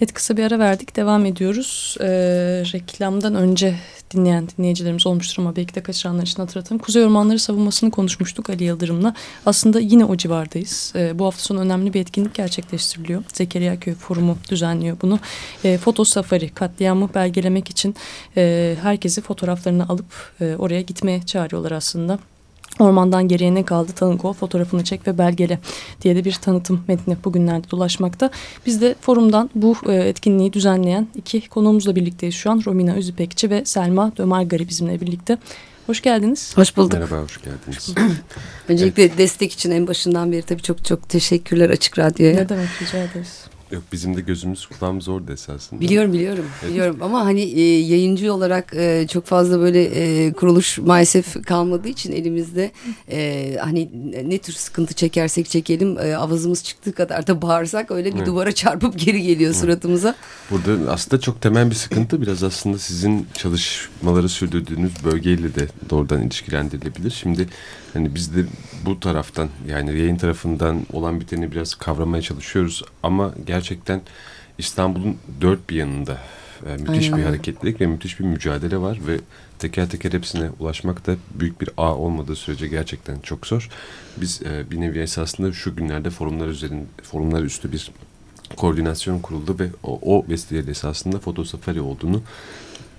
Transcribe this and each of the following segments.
Evet kısa bir ara verdik. Devam ediyoruz. Ee, reklamdan önce dinleyen dinleyicilerimiz olmuştur ama belki de kaçıranlar için hatırlatalım. Kuzey Ormanları savunmasını konuşmuştuk Ali Yıldırım'la. Aslında yine o civardayız. Ee, bu hafta sonu önemli bir etkinlik gerçekleştiriliyor. Zekeriya Köy Forumu düzenliyor bunu. Ee, foto safari katliamı belgelemek için e, herkesi fotoğraflarını alıp e, oraya gitmeye çağırıyorlar aslında. Ormandan geriye ne kaldı tanık ol fotoğrafını çek ve belgele diye de bir tanıtım metni bugünlerde dolaşmakta. Biz de forumdan bu e, etkinliği düzenleyen iki konuğumuzla birlikteyiz şu an. Romina Özüpekçi ve Selma Dömargari bizimle birlikte. Hoş geldiniz. Hoş bulduk. Merhaba, hoş geldiniz. Öncelikle evet. destek için en başından beri tabii çok çok teşekkürler Açık Radyo'ya. Ne demek rica ederiz. Yok bizim de gözümüz kulağımız orada esasında. Biliyorum biliyorum evet. biliyorum ama hani e, yayıncı olarak e, çok fazla böyle e, kuruluş maalesef kalmadığı için elimizde e, hani ne tür sıkıntı çekersek çekelim e, avazımız çıktığı kadar da bağırsak öyle bir evet. duvara çarpıp geri geliyor evet. suratımıza. Burada aslında çok temel bir sıkıntı biraz aslında sizin çalışmaları sürdürdüğünüz bölgeyle de doğrudan ilişkilendirilebilir. Şimdi hani biz de bu taraftan yani yayın tarafından olan biteni biraz kavramaya çalışıyoruz ama gerçekten İstanbul'un dört bir yanında e, müthiş Aynen. bir hareketlilik ve müthiş bir mücadele var ve teker teker hepsine ulaşmak da büyük bir ağ olmadığı sürece gerçekten çok zor. Biz e, bir nevi esasında şu günlerde forumlar üzerinde forumlar üstü bir koordinasyon kuruldu ve o, o vesileyle esasında foto safari olduğunu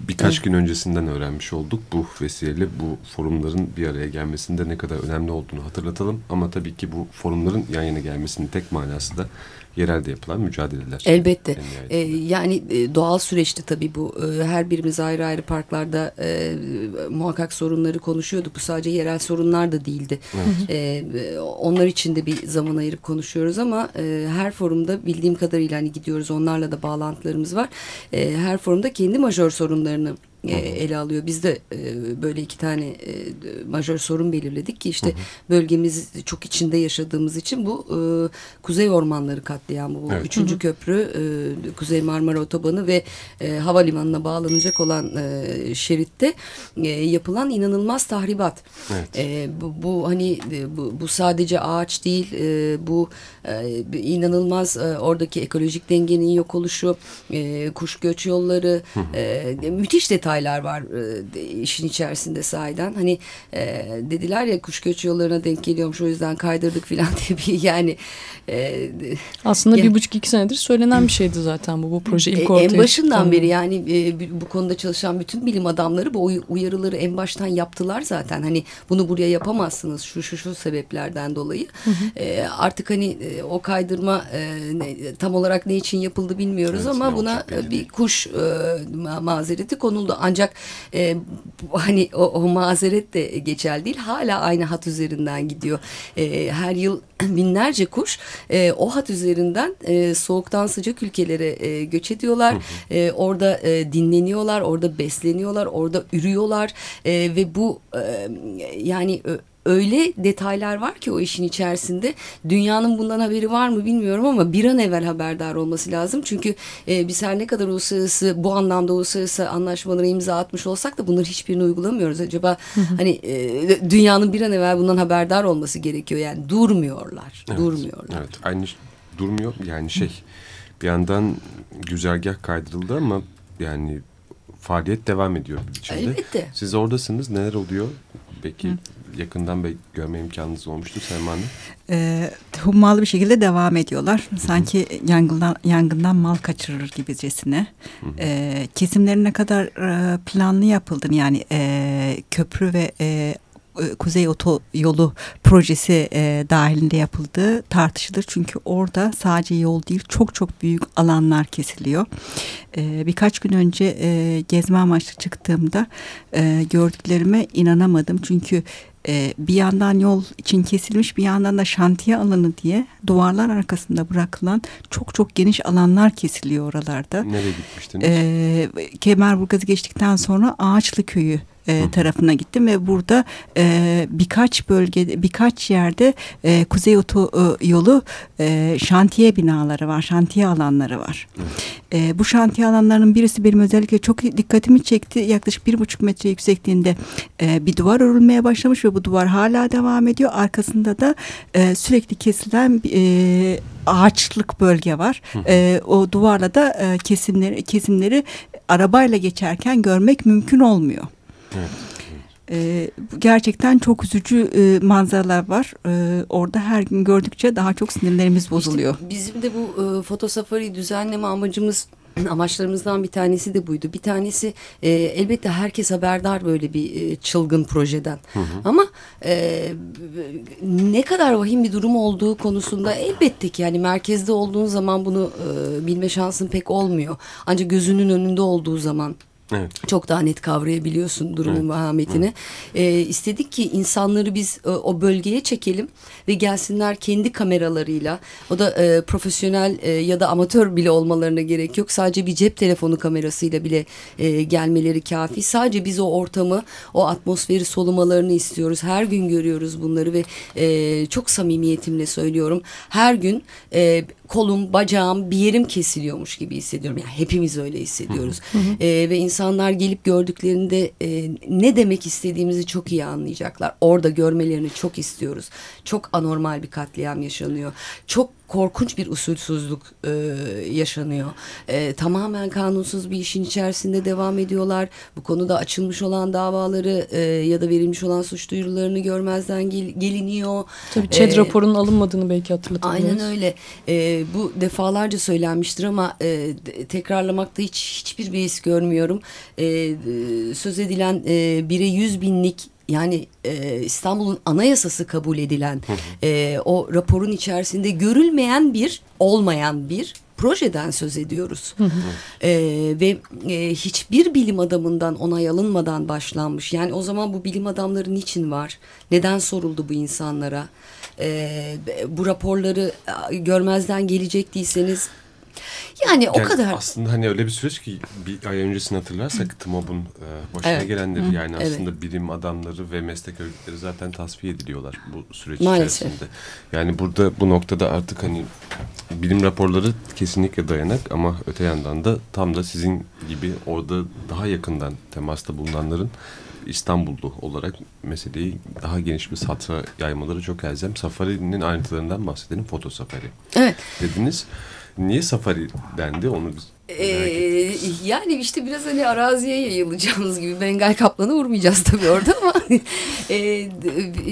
birkaç evet. gün öncesinden öğrenmiş olduk. Bu vesileyle bu forumların bir araya gelmesinde ne kadar önemli olduğunu hatırlatalım. Ama tabii ki bu forumların yan yana gelmesinin tek manası da yerelde yapılan mücadeleler. Elbette. Ee, yani e, doğal süreçte tabii bu e, her birimiz ayrı ayrı parklarda e, muhakkak sorunları konuşuyorduk. Bu sadece yerel sorunlar da değildi. Evet. E, onlar için de bir zaman ayırıp konuşuyoruz ama e, her forumda bildiğim kadarıyla hani gidiyoruz onlarla da bağlantılarımız var. E, her forumda kendi majör sorunlarını e, ele alıyor. Biz de e, böyle iki tane e, majör sorun belirledik ki işte hı hı. bölgemiz çok içinde yaşadığımız için bu e, Kuzey Ormanları katliamı bu evet. üçüncü hı hı. köprü e, Kuzey Marmara Otobanı ve e, havalimanına bağlanacak olan e, şeritte e, yapılan inanılmaz tahribat. Evet. E, bu, bu hani bu, bu sadece ağaç değil e, bu e, inanılmaz e, oradaki ekolojik dengenin yok oluşu e, kuş göç yolları hı hı. E, müthiş detay detaylar var e, işin içerisinde sahiden. Hani e, dediler ya kuş göç yollarına denk geliyormuş o yüzden kaydırdık falan diye bir yani. E, Aslında yani, bir buçuk iki senedir söylenen bir şeydi zaten bu, bu proje ilk e, ortaya En başından çıktı. beri yani e, bu konuda çalışan bütün bilim adamları bu uyarıları en baştan yaptılar zaten. Hani bunu buraya yapamazsınız şu şu şu sebeplerden dolayı. Hı hı. E, artık hani e, o kaydırma e, ne, tam olarak ne için yapıldı bilmiyoruz evet, ama buna bir kuş e, mazereti konuldu. Ancak e, hani o, o mazeret de geçerli değil. Hala aynı hat üzerinden gidiyor. E, her yıl binlerce kuş e, o hat üzerinden e, soğuktan sıcak ülkelere e, göç ediyorlar. E, orada e, dinleniyorlar, orada besleniyorlar, orada ürüyorlar e, ve bu e, yani öyle detaylar var ki o işin içerisinde. Dünyanın bundan haberi var mı bilmiyorum ama bir an evvel haberdar olması lazım. Çünkü e, biz her ne kadar uluslararası bu anlamda uluslararası anlaşmalara imza atmış olsak da bunları hiçbirini uygulamıyoruz. Acaba hani e, dünyanın bir an evvel bundan haberdar olması gerekiyor. Yani durmuyorlar. Evet, durmuyorlar. Evet aynı durmuyor yani şey bir yandan güzergah kaydırıldı ama yani faaliyet devam ediyor içinde. Elbette. Siz oradasınız neler oluyor? Peki Hı yakından görme imkanınız olmuştu Selma Hanım? E, hummalı bir şekilde devam ediyorlar. Hı -hı. Sanki yangından yangından mal kaçırır gibicesine. E, kesimleri ne kadar e, planlı yapıldığını yani e, köprü ve e, Kuzey Otoyolu projesi e, dahilinde yapıldığı tartışılır. Çünkü orada sadece yol değil çok çok büyük alanlar kesiliyor. E, birkaç gün önce e, gezme amaçlı çıktığımda e, gördüklerime inanamadım. Çünkü e, bir yandan yol için kesilmiş bir yandan da şantiye alanı diye duvarlar arkasında bırakılan çok çok geniş alanlar kesiliyor oralarda. Nereye gitmiştiniz? E, Kemerburgaz'ı geçtikten sonra Ağaçlı Köyü e, tarafına gittim ve burada e, birkaç bölgede birkaç yerde e, kuzey oto e, yolu e, şantiye binaları var, şantiye alanları var. E, bu şantiye alanlarının birisi benim özellikle çok dikkatimi çekti. Yaklaşık bir buçuk metre yüksekliğinde e, bir duvar örülmeye başlamış ve bu duvar hala devam ediyor. Arkasında da e, sürekli kesilen e, ağaçlık bölge var. E, o duvarla da e, kesimleri kesimleri arabayla geçerken görmek mümkün olmuyor. Evet. E, gerçekten çok üzücü e, manzaralar var. E, orada her gün gördükçe daha çok sinirlerimiz bozuluyor. İşte bizim de bu e, foto safari düzenleme amacımız amaçlarımızdan bir tanesi de buydu. Bir tanesi e, elbette herkes haberdar böyle bir e, çılgın projeden. Hı hı. Ama e, ne kadar vahim bir durum olduğu konusunda elbette ki yani merkezde olduğun zaman bunu e, bilme şansın pek olmuyor. Ancak gözünün önünde olduğu zaman Evet. Çok daha net kavrayabiliyorsun durumun evet. vahametini. Evet. Ee, istedik ki insanları biz e, o bölgeye çekelim ve gelsinler kendi kameralarıyla. O da e, profesyonel e, ya da amatör bile olmalarına gerek yok. Sadece bir cep telefonu kamerasıyla bile e, gelmeleri kafi. Sadece biz o ortamı, o atmosferi solumalarını istiyoruz. Her gün görüyoruz bunları ve e, çok samimiyetimle söylüyorum. Her gün e, kolum, bacağım, bir yerim kesiliyormuş gibi hissediyorum. Yani hepimiz öyle hissediyoruz. Hı hı. E, ve insanlar gelip gördüklerinde e, ne demek istediğimizi çok iyi anlayacaklar. Orada görmelerini çok istiyoruz. Çok anormal bir katliam yaşanıyor. Çok korkunç bir usulsüzlük e, yaşanıyor. E, tamamen kanunsuz bir işin içerisinde devam ediyorlar. Bu konuda açılmış olan davaları e, ya da verilmiş olan suç duyurularını görmezden gel, geliniyor. Tabii ÇED e, raporunun alınmadığını belki hatırlatabiliriz. Aynen öyle. E, bu defalarca söylenmiştir ama e, tekrarlamakta hiç hiçbir beis görmüyorum. E, söz edilen e, bire yüz binlik yani e, İstanbul'un anayasası kabul edilen e, o raporun içerisinde görülmeyen bir olmayan bir projeden söz ediyoruz. E, ve e, hiçbir bilim adamından onay alınmadan başlanmış. Yani o zaman bu bilim adamları niçin var? Neden soruldu bu insanlara? E, bu raporları görmezden gelecek değilseniz yani, yani o kadar. Aslında hani öyle bir süreç ki bir ay öncesini hatırlarsak TMOB'un e, başına evet. gelenleri Hı. yani evet. aslında bilim adamları ve meslek örgütleri zaten tasfiye ediliyorlar bu süreç Maalesef. içerisinde. Yani burada bu noktada artık hani bilim raporları kesinlikle dayanak ama öte yandan da tam da sizin gibi orada daha yakından temasta bulunanların İstanbullu olarak meseleyi daha geniş bir satra yaymaları çok elzem. Safari'nin ayrıntılarından bahsedelim. Foto safari. Evet. Dediniz. Niye safari dendi onu ee, yani işte biraz hani araziye yayılacağımız gibi Bengal kaplanı vurmayacağız tabii orada ama e,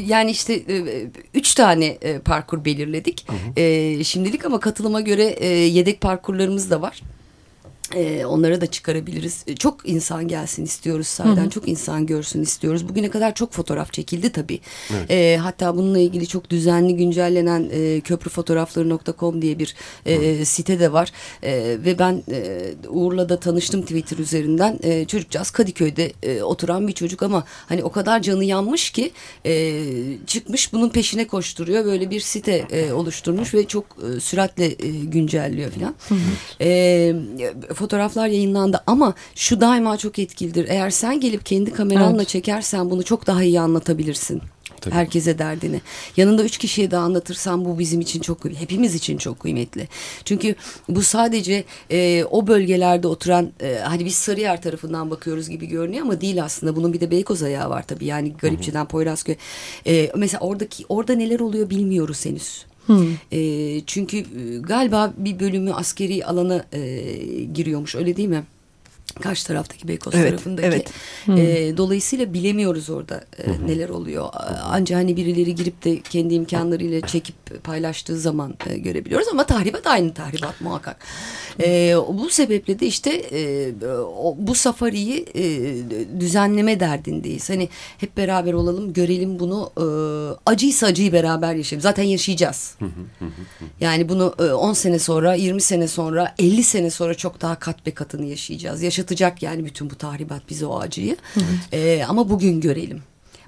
yani işte e, üç tane e, parkur belirledik hı hı. E, şimdilik ama katılıma göre e, yedek parkurlarımız da var. Ee, onlara da çıkarabiliriz. Ee, çok insan gelsin istiyoruz sahiden. Hı hı. Çok insan görsün istiyoruz. Bugüne kadar çok fotoğraf çekildi tabii. Evet. Ee, hatta bununla ilgili çok düzenli güncellenen e, köprüfotoğrafları.com diye bir e, site de var. E, ve ben e, Uğur'la da tanıştım Twitter üzerinden. E, çocukcağız Kadıköy'de e, oturan bir çocuk ama hani o kadar canı yanmış ki e, çıkmış bunun peşine koşturuyor. Böyle bir site e, oluşturmuş ve çok e, süratle e, güncelliyor falan. Hı hı. E, fotoğraflar yayınlandı ama şu daima çok etkilidir. Eğer sen gelip kendi kameranla evet. çekersen bunu çok daha iyi anlatabilirsin. Tabii. Herkese derdini. Yanında üç kişiye de anlatırsan bu bizim için çok hepimiz için çok kıymetli. Çünkü bu sadece e, o bölgelerde oturan e, hani biz Sarıyer tarafından bakıyoruz gibi görünüyor ama değil aslında. Bunun bir de Beykoz ayağı var tabii. Yani Garipçe'den Poyrazköy. E, mesela oradaki orada neler oluyor bilmiyoruz henüz. E, çünkü galiba bir bölümü askeri alana e, giriyormuş öyle değil mi? Karşı taraftaki Beykoz evet, tarafındaki. Evet. E, dolayısıyla bilemiyoruz orada e, neler oluyor. Ancak hani birileri girip de kendi imkanlarıyla çekip paylaştığı zaman e, görebiliyoruz. Ama tahribat aynı tahribat muhakkak. E, bu sebeple de işte e, o, bu safariyi e, düzenleme derdindeyiz. Hani hep beraber olalım, görelim bunu. E, acıysa acıyı beraber yaşayalım. Zaten yaşayacağız. yani bunu 10 e, sene sonra, 20 sene sonra, 50 sene sonra çok daha kat be katını yaşayacağız. Yaşatacak yani bütün bu tahribat bize o acıyı. E, ama bugün görelim.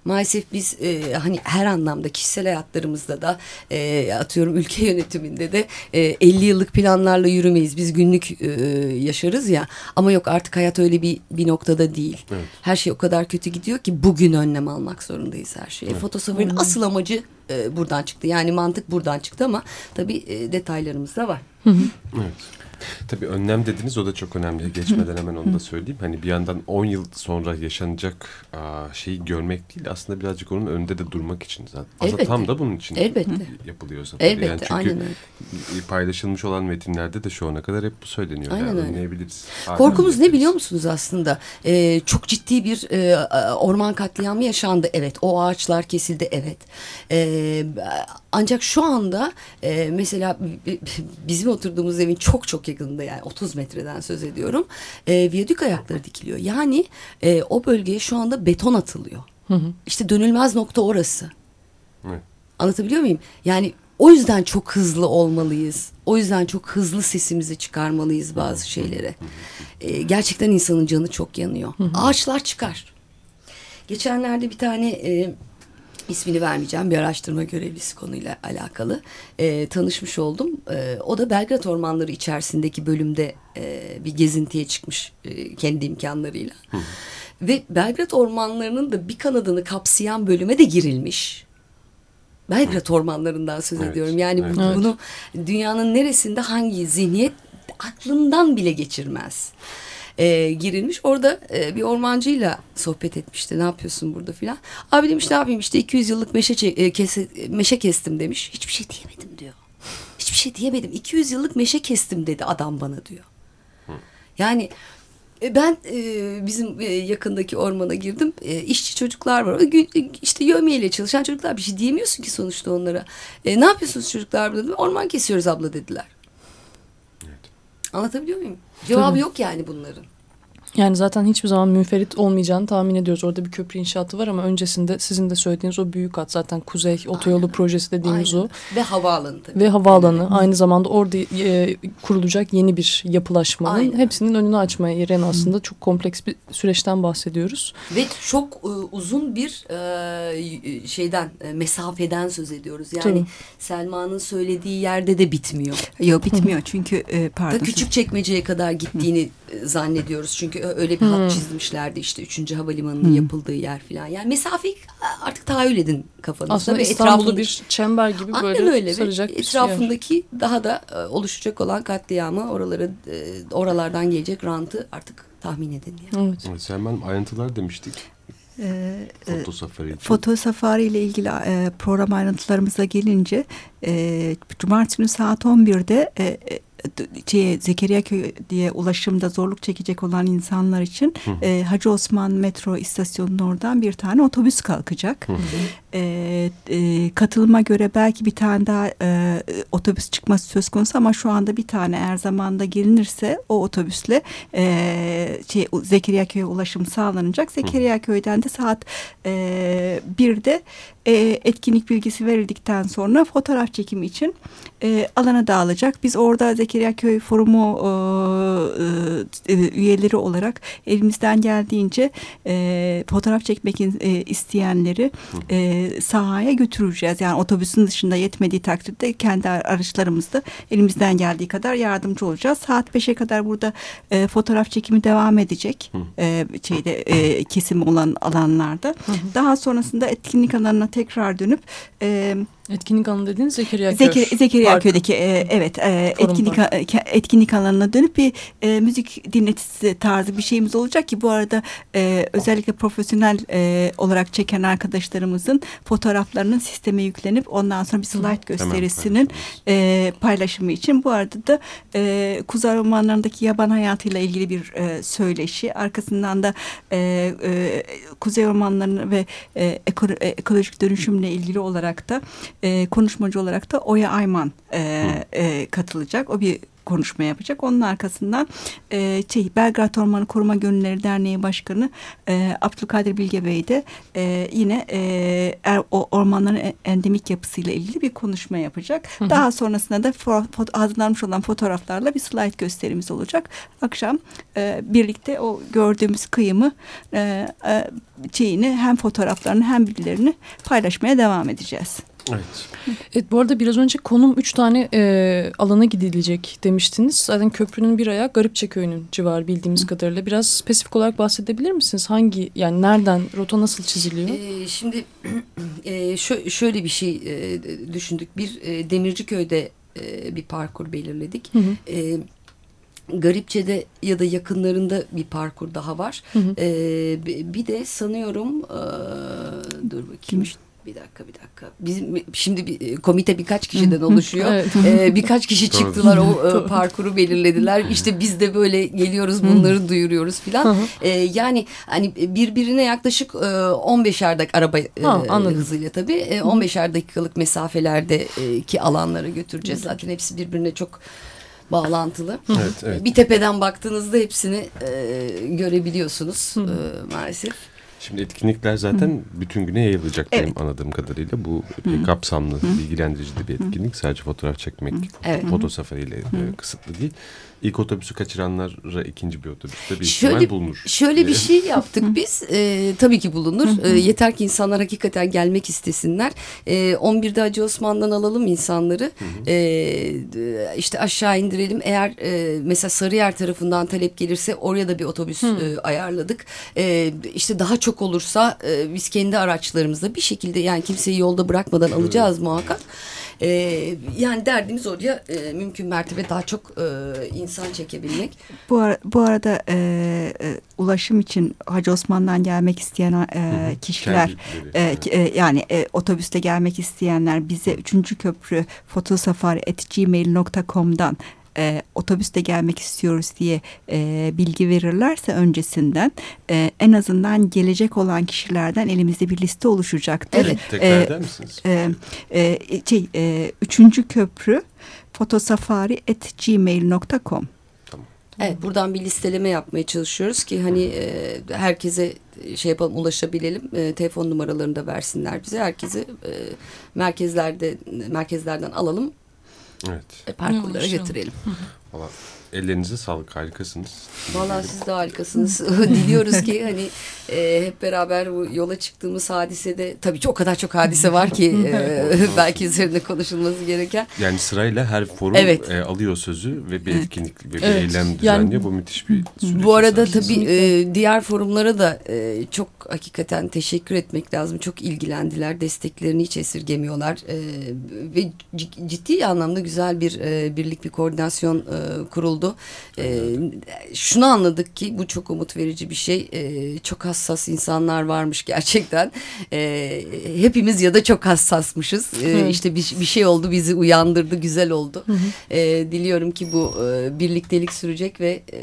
Maalesef biz e, hani her anlamda kişisel hayatlarımızda da e, atıyorum ülke yönetiminde de e, 50 yıllık planlarla yürümeyiz. Biz günlük e, yaşarız ya ama yok artık hayat öyle bir bir noktada değil. Evet. Her şey o kadar kötü gidiyor ki bugün önlem almak zorundayız her şeye. Evet. Fotosafarın asıl amacı e, buradan çıktı. Yani mantık buradan çıktı ama tabii e, detaylarımız da var. Evet. Tabii önlem dediniz o da çok önemli. Geçmeden hemen onu da söyleyeyim. Hani bir yandan 10 yıl sonra yaşanacak şeyi görmek değil aslında birazcık onun önünde de durmak için zaten. Aslında Elbette. tam da bunun için Elbette. yapılıyor zaten. Elbette, yani çünkü aynen öyle. paylaşılmış olan metinlerde de şu ana kadar hep bu söyleniyor. Aynen yani önleyebiliriz. Korkumuz ne biliyor musunuz aslında? Ee, çok ciddi bir e, orman katliamı yaşandı. Evet o ağaçlar kesildi evet. Ee, ancak şu anda e, mesela bizim oturduğumuz evin çok çok yakınında yani 30 metreden söz ediyorum. E, viyadük ayakları dikiliyor. Yani e, o bölgeye şu anda beton atılıyor. İşte dönülmez nokta orası. Evet. Anlatabiliyor muyum? Yani o yüzden çok hızlı olmalıyız. O yüzden çok hızlı sesimizi çıkarmalıyız bazı şeylere. Ee, gerçekten insanın canı çok yanıyor. Ağaçlar çıkar. Geçenlerde bir tane e, ismini vermeyeceğim bir araştırma görevlisi konuyla alakalı e, tanışmış oldum. E, o da Belgrad Ormanları içerisindeki bölümde e, bir gezintiye çıkmış e, kendi imkanlarıyla. Ve Belgrad Ormanları'nın da bir kanadını kapsayan bölüme de girilmiş. Belgrad ormanlarından söz Evet, ediyorum. Yani evet. bunu dünyanın neresinde hangi zihniyet aklından bile geçirmez. Ee, girilmiş. Orada e, bir ormancıyla sohbet etmişti. Ne yapıyorsun burada filan. Abi demiş ne yapayım işte 200 yıllık meşe, e, kese- meşe kestim demiş. Hiçbir şey diyemedim diyor. Hiçbir şey diyemedim. 200 yıllık meşe kestim dedi adam bana diyor. Yani e, ben e, bizim e, yakındaki ormana girdim. E, işçi çocuklar var. E, işte yövmiyeyle çalışan çocuklar bir şey diyemiyorsun ki sonuçta onlara. E, ne yapıyorsunuz çocuklar burada? Orman kesiyoruz abla dediler. Anlatabiliyor muyum? Cevabı Tabii. yok yani bunların. Yani zaten hiçbir zaman münferit olmayacağını tahmin ediyoruz. Orada bir köprü inşaatı var ama öncesinde sizin de söylediğiniz o büyük hat zaten Kuzey Otoyolu Aynen. projesi dediğimiz Aynen. o. Ve havaalanı tabii. Ve havaalanı aynı zamanda orada e, kurulacak yeni bir yapılaşmanın Aynen. hepsinin önünü açmaya yarayan aslında çok kompleks bir süreçten bahsediyoruz. Ve çok e, uzun bir e, şeyden e, mesafeden söz ediyoruz. Yani. Selma'nın söylediği yerde de bitmiyor. Yok bitmiyor çünkü e, Da pardon. küçük çekmeceye kadar gittiğini e, zannediyoruz. Çünkü öyle bir hat çizmişlerdi işte 3. havalimanının yapıldığı yer falan. Yani mesafeyi artık tahayyül edin kafanızda. Aslında ve İstanbul'u etrafında- bir çember gibi Aynen böyle öyle. Saracak bir yer. etrafındaki daha da e, oluşacak olan katliamı oraları e, oralardan gelecek rantı artık tahmin edin. Yani. Evet. Evet, Selman ayrıntılar demiştik. Ee, e, Foto safari için. Foto safari ile ilgili e, program ayrıntılarımıza gelince e, Cumartesi günü saat 11'de e, şeye, Zekeriya Köy diye ulaşımda zorluk çekecek olan insanlar için e, Hacı Osman metro istasyonunun oradan bir tane otobüs kalkacak. E, e, katılıma göre belki bir tane daha e, otobüs çıkması söz konusu ama şu anda bir tane eğer zamanda gelinirse o otobüsle e, şey, Zekeriya Köy'e ulaşım sağlanacak. Zekeriya Köy'den de saat e, 1'de e, etkinlik bilgisi verildikten sonra fotoğraf çekimi için e, alana dağılacak. Biz orada Zekeriya Köy Forumu e, e, üyeleri olarak elimizden geldiğince e, fotoğraf çekmek e, isteyenleri e, sahaya götüreceğiz. Yani otobüsün dışında yetmediği takdirde kendi araçlarımızda elimizden geldiği kadar yardımcı olacağız. Saat 5'e kadar burada e, fotoğraf çekimi devam edecek. E, şeyde e, kesim olan alanlarda. Daha sonrasında etkinlik alanına tekrar dönüp e, Etkinlik alanı dediğiniz Zekeriya Köy. Zeker, Zekeriya Parkı. Köy'deki e, evet e, Forum etkinlik Parkı. e, etkinlik alanına dönüp bir e, müzik dinletisi tarzı bir şeyimiz olacak ki bu arada e, özellikle profesyonel e, olarak çeken arkadaşlarımızın fotoğraflarının sisteme yüklenip ondan sonra bir slide gösterisinin e, paylaşımı için bu arada da e, Kuzey Ormanları'ndaki yaban hayatıyla ilgili bir e, söyleşi arkasından da e, e, Kuzey Ormanları'nı ve e, e, ekolojik dönüşümle ilgili olarak da e, konuşmacı olarak da Oya Ayman e, e, katılacak. O bir konuşma yapacak. Onun arkasından e, şey, Belgrad Ormanı Koruma Gönülleri Derneği Başkanı e, Abdülkadir Bilge Bey de e, yine e, er, o ormanların e- endemik yapısıyla ilgili bir konuşma yapacak. Daha sonrasında da hazırlanmış olan fotoğraflarla bir slide gösterimiz olacak. Akşam e, birlikte o gördüğümüz kıyımı e, e, şeyini hem fotoğraflarını hem bilgilerini paylaşmaya devam edeceğiz. Evet. Evet bu arada biraz önce konum üç tane e, alana gidilecek demiştiniz. Zaten köprünün bir ayağı Garipçe Köyü'nün civarı bildiğimiz kadarıyla. Biraz spesifik olarak bahsedebilir misiniz? Hangi yani nereden rota nasıl çiziliyor? Ee, şimdi e, şö- şöyle bir şey e, düşündük. Bir e, Demirciköy'de e, bir parkur belirledik. Hı hı. E, Garipçe'de ya da yakınlarında bir parkur daha var. Hı hı. Ee, bi- bir de sanıyorum e, dur bakayım. Bir dakika bir dakika. Bizim şimdi bir e, komite birkaç kişiden oluşuyor. Evet. Ee, birkaç kişi çıktılar o e, parkuru belirlediler. İşte biz de böyle geliyoruz bunları duyuruyoruz filan. Ee, yani hani birbirine yaklaşık e, 15'er dakika araba e, Ha, anladım. hızıyla tabii e, 15'er dakikalık mesafelerdeki alanlara götüreceğiz. Zaten hepsi birbirine çok bağlantılı. Evet, evet. Bir tepeden baktığınızda hepsini e, görebiliyorsunuz e, maalesef. Şimdi etkinlikler zaten bütün güne yayılacak benim anladığım kadarıyla. Bu epey kapsamlı, bilgilendirici de bir etkinlik. Sadece fotoğraf çekmek, Evet. foto safariyle e, kısıtlı değil. İlk otobüsü kaçıranlara ikinci bir otobüste bir Şöyle, ihtimal bulunur. şöyle bir şey yaptık biz. E, tabii ki bulunur. E, yeter ki insanlar hakikaten gelmek istesinler. E, 11'de Hacı Osman'dan alalım insanları. E, işte aşağı indirelim. Eğer e, mesela Sarıyer tarafından talep gelirse oraya da bir otobüs e, ayarladık. E, işte daha çok olursa e, biz kendi araçlarımızla bir şekilde yani kimseyi yolda bırakmadan alacağız muhakkak. E, yani derdimiz oraya e, mümkün mertebe daha çok e, insan çekebilmek. Bu, ara- bu arada e, e, ulaşım için Hacı Osman'dan gelmek isteyen e, kişiler e, e, yani e, otobüste gelmek isteyenler bize 3. köprü fotosafari.gmail.com'dan e, otobüste gelmek istiyoruz diye e, bilgi verirlerse öncesinden e, en azından gelecek olan kişilerden elimizde bir liste oluşacaktır. Evet. Tekrar e, eder misiniz? e, e, şey, e, üçüncü köprü fotosafari.gmail.com Evet buradan bir listeleme yapmaya çalışıyoruz ki hani e, herkese şey yapalım ulaşabilelim. E, telefon numaralarını da versinler bize. Herkese e, merkezlerde merkezlerden alalım. Evet. E, parkurlara götürelim. Valla ellerinize sağlık harikasınız. Vallahi siz de harikasınız. Diliyoruz ki hani e, hep beraber bu yola çıktığımız hadisede tabii ki o kadar çok hadise var ki e, belki üzerinde konuşulması gereken. Yani sırayla her forum Evet. e, alıyor sözü ve bir etkinlik ve bir Evet. eylem Yani- düzenliyor. Bu müthiş bir süreç. Bu arada tabii e, diğer forumlara da e, çok hakikaten teşekkür etmek lazım. Çok ilgilendiler. Desteklerini hiç esirgemiyorlar. E, ve ciddi anlamda güzel bir e, birlik, bir koordinasyon e, kuruldu. E, şunu anladık ki bu çok umut verici bir şey. E, çok hassas insanlar varmış gerçekten. E, hepimiz ya da çok hassasmışız. E, işte bir, bir şey oldu bizi uyandırdı, güzel oldu. E, diliyorum ki bu e, birliktelik sürecek ve e,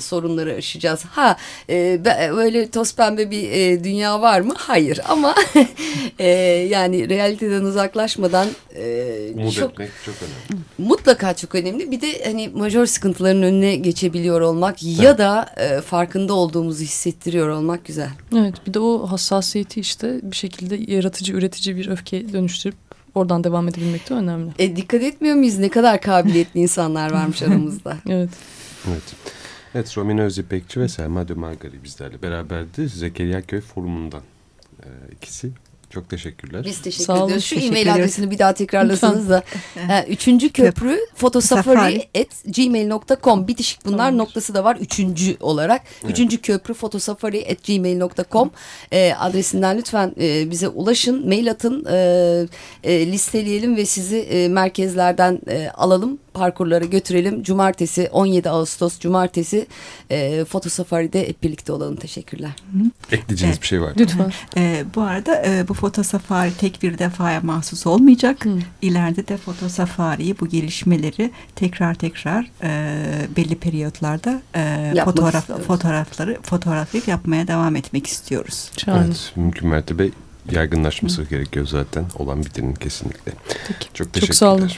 sorunları aşacağız. Ha e, be- öyle toz pembe bir e, dünya var mı? Hayır ama e, yani realiteden uzaklaşmadan e, Umut çok etmek çok önemli. mutlaka çok önemli. Bir de hani majör sıkıntıların önüne geçebiliyor olmak ya da e, farkında olduğumuzu hissettiriyor olmak güzel. Evet bir de o hassasiyeti işte bir şekilde yaratıcı üretici bir öfke dönüştürüp oradan devam edebilmek de önemli. E, dikkat etmiyor muyuz ne kadar kabiliyetli insanlar varmış aramızda? Evet. Evet. Evet, Romina Özipekçi ve Selma de Margari bizlerle beraberdi. Zekeriya Köy Forumu'ndan e, ikisi. Çok teşekkürler. Biz teşekkür Sağ olun, ediyoruz. Şu teşekkür e-mail ediyoruz. adresini bir daha tekrarlasanız da. Üçüncü köprü fotosafari at gmail.com bitişik bunlar Tamamdır. noktası da var üçüncü olarak. Üçüncü köprü fotosafari at gmail.com e, adresinden lütfen e, bize ulaşın, mail atın, e, e, listeleyelim ve sizi e, merkezlerden e, alalım, parkurlara götürelim. Cumartesi 17 Ağustos Cumartesi e, fotosafari'de hep birlikte olalım. Teşekkürler. Ekleyeceğiniz Evet. bir şey var. Lütfen. E, bu arada e, bu fotosafari tek bir defaya mahsus olmayacak. Hı. İleride de fotosafariyi bu gelişmeleri tekrar tekrar e, belli periyotlarda e, Yapmak fotoğraf istiyoruz. fotoğrafları fotoğraflayıp yapmaya devam etmek istiyoruz. Şahane. Evet, mümkün mertebe yaygınlaşması gerekiyor zaten olan bitenin kesinlikle. Peki. Çok Çok teşekkürler. sağ olun.